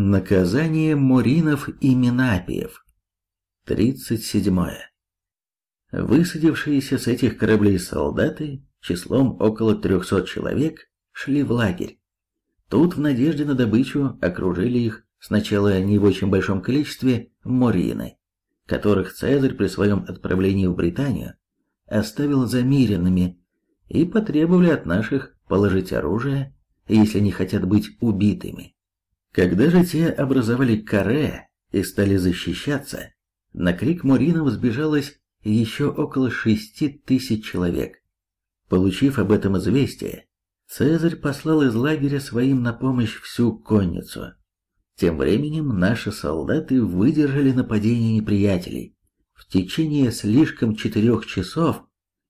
Наказание Моринов и Минапиев. 37. Высадившиеся с этих кораблей солдаты, числом около 300 человек, шли в лагерь. Тут в надежде на добычу окружили их сначала не в очень большом количестве морины, которых Цезарь при своем отправлении в Британию оставил замиренными и потребовали от наших положить оружие, если не хотят быть убитыми. Когда же те образовали каре и стали защищаться, на крик Муринов сбежалось еще около шести тысяч человек. Получив об этом известие, Цезарь послал из лагеря своим на помощь всю конницу. Тем временем наши солдаты выдержали нападение неприятелей. В течение слишком четырех часов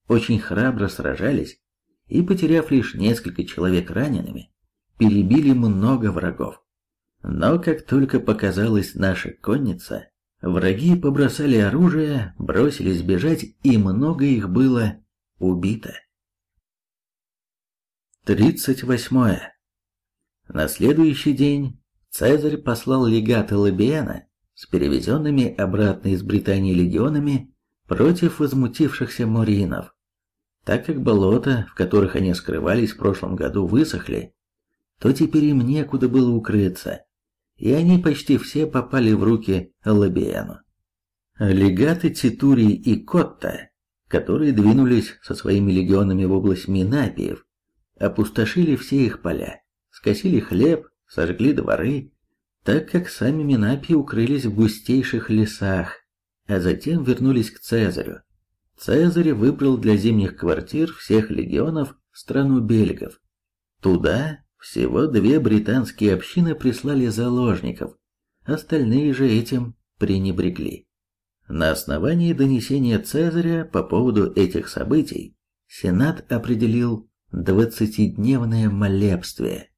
очень храбро сражались и, потеряв лишь несколько человек ранеными, перебили много врагов. Но как только показалась наша конница, враги побросали оружие, бросились бежать, и много их было убито. 38. На следующий день Цезарь послал легата Лабиана с перевезенными обратно из Британии легионами против возмутившихся моринов. Так как болота, в которых они скрывались в прошлом году, высохли, то теперь им некуда было укрыться, и они почти все попали в руки Лабиану. Легаты Титурий и Котта, которые двинулись со своими легионами в область Минапиев, опустошили все их поля, скосили хлеб, сожгли дворы, так как сами Минапии укрылись в густейших лесах, а затем вернулись к Цезарю. Цезарь выбрал для зимних квартир всех легионов страну бельгов. Туда всего две британские общины прислали заложников, остальные же этим пренебрегли. На основании донесения Цезаря по поводу этих событий Сенат определил двадцатидневное молебствие.